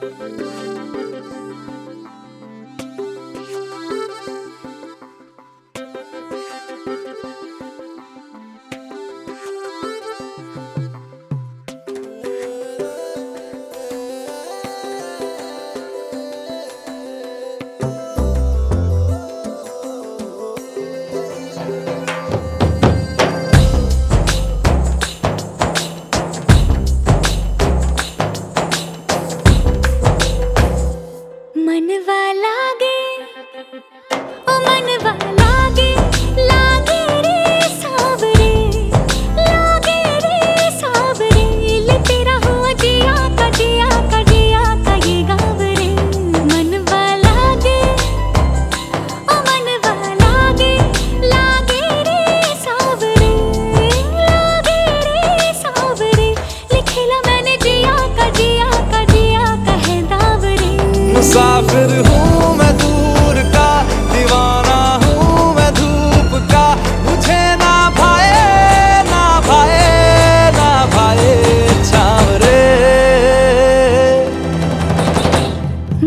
Música मुसाफिर हूँ मैं दूर का, दीवाना हूँ मैं धूप का। मुझे ना भाए ना भाए ना भाए छावरे।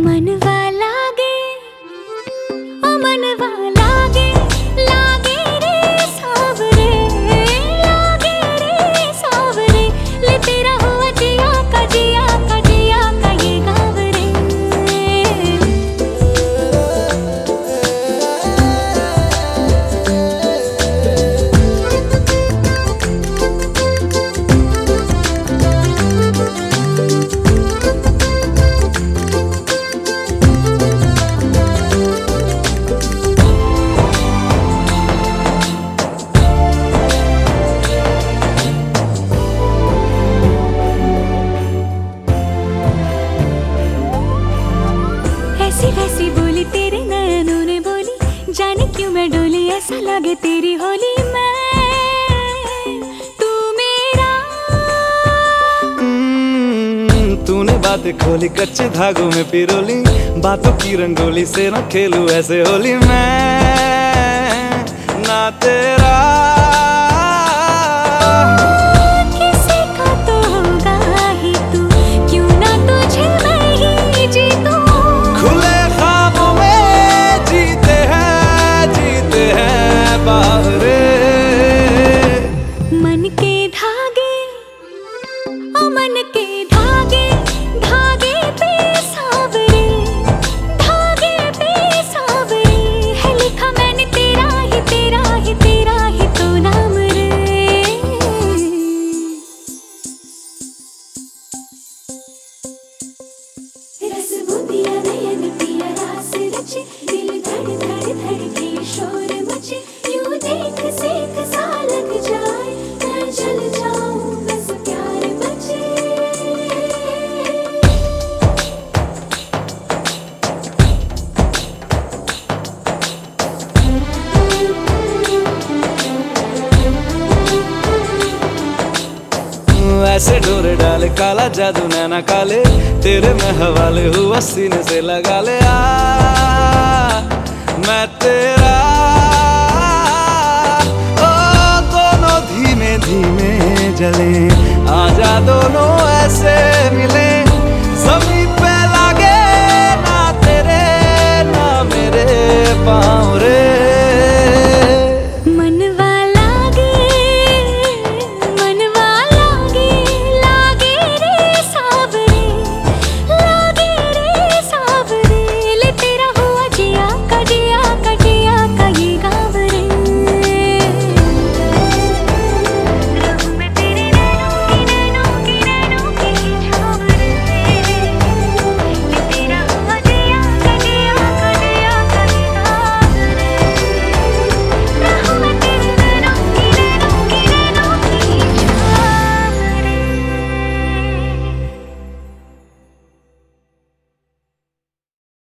मनवा क्यों मैं डोली ऐसा लगे तेरी होली में। तू मेरा। हम्म, तूने बातें खोली कच्चे धागों में पिरोली। बातों की रंगोली से ना खेलू ऐसे होली मैं। ना तेरा। दिल धड़ धड़ धड़के शोर। ऐसे डोरे डाले, काला जादू नैना काले। तेरे में हवाले हुआ सीने से लगा ले आ। मैं तेरा, ओ, दोनों धीमे धीमे जले। जा दोनों ऐसे मिले। समीप पे लागे ना तेरे, ना मेरे पास।